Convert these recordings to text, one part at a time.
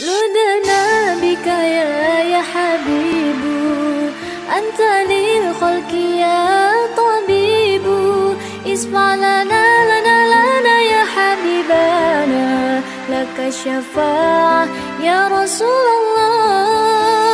لدنا بك يا يا حبيب. أنت للخلق يا طبيب. اسمع لنا لنا لنا يا حبيبنا. لك الشفاعة يا رسول الله.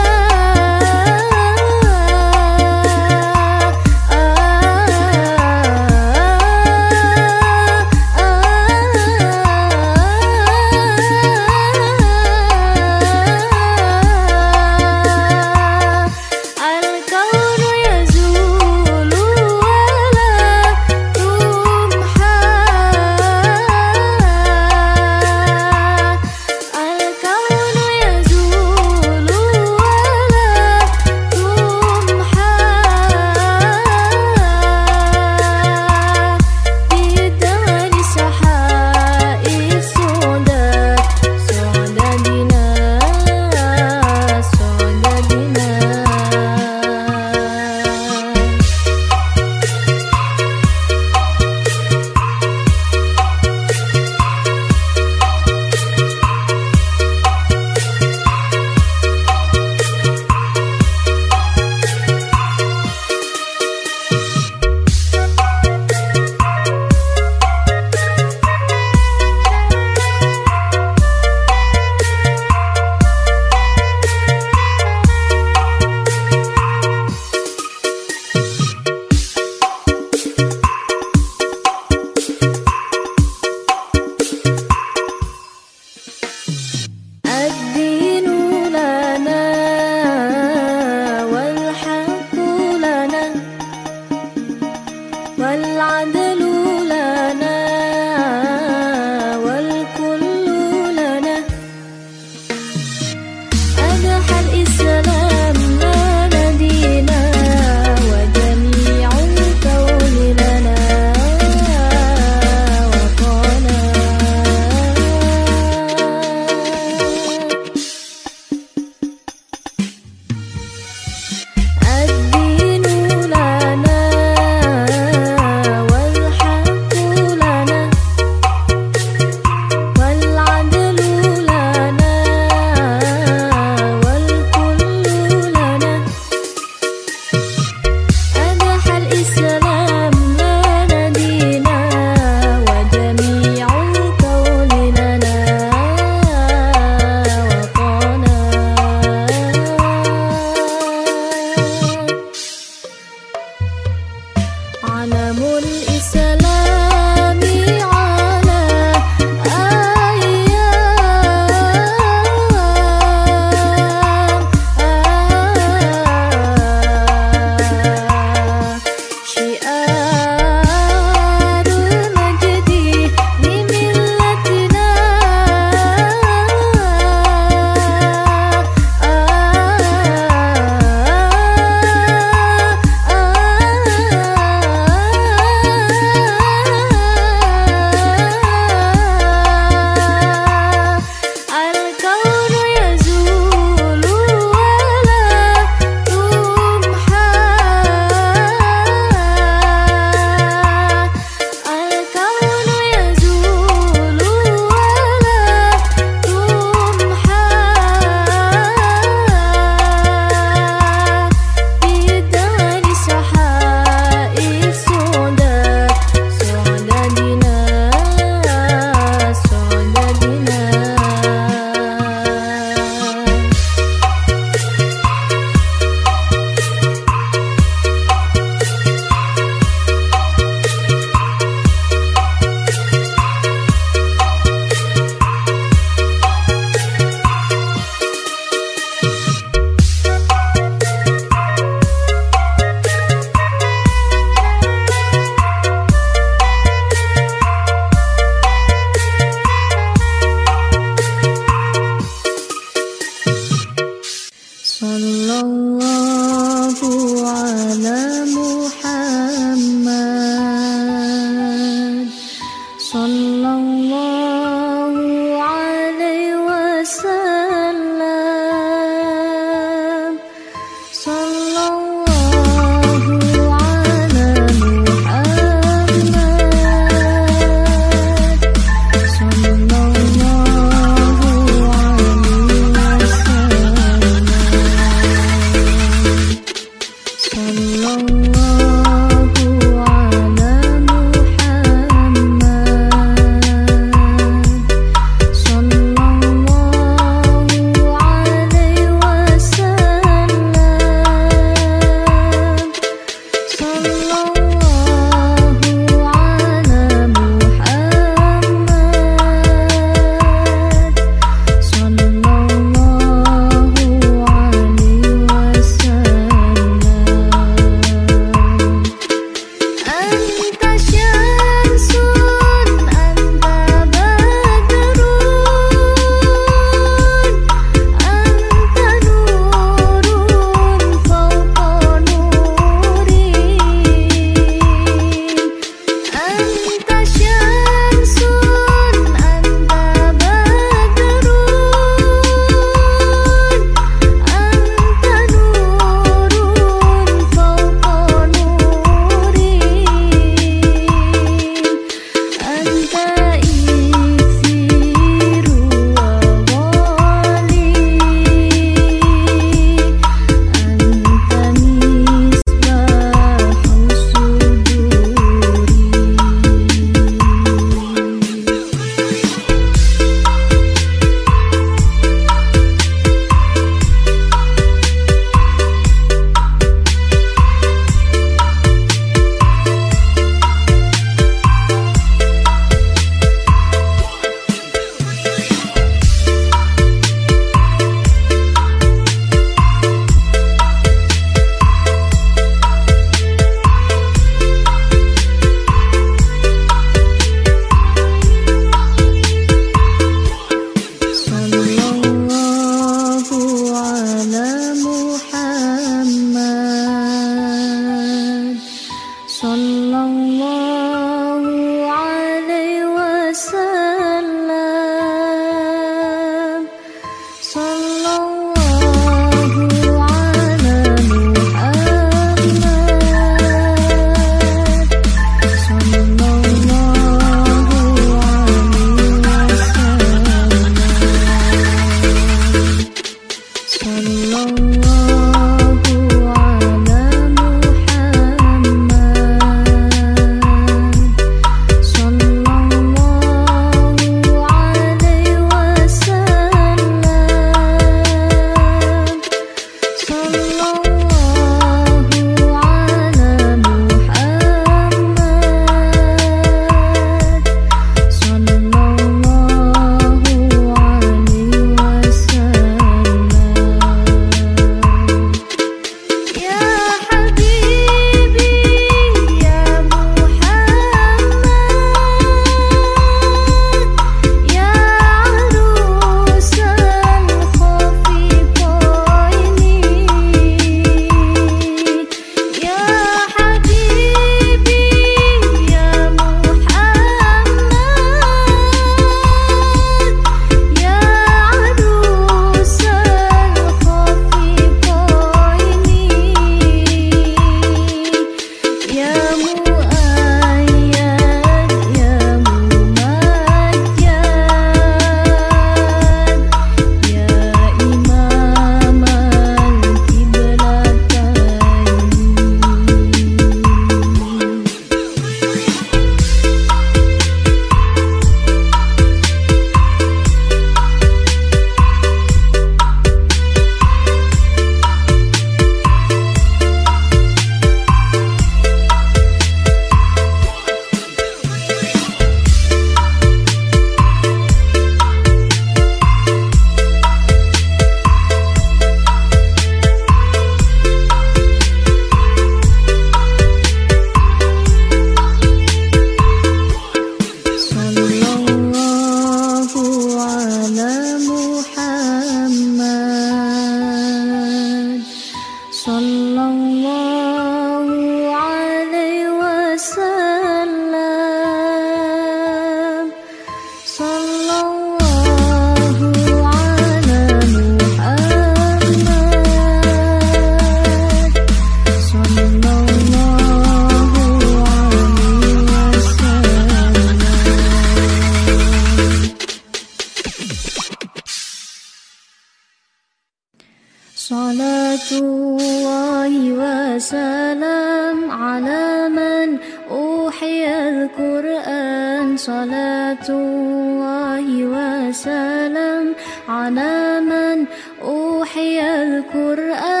القرآن صلاة الله وسلام على من أوحي القرآن.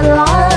alive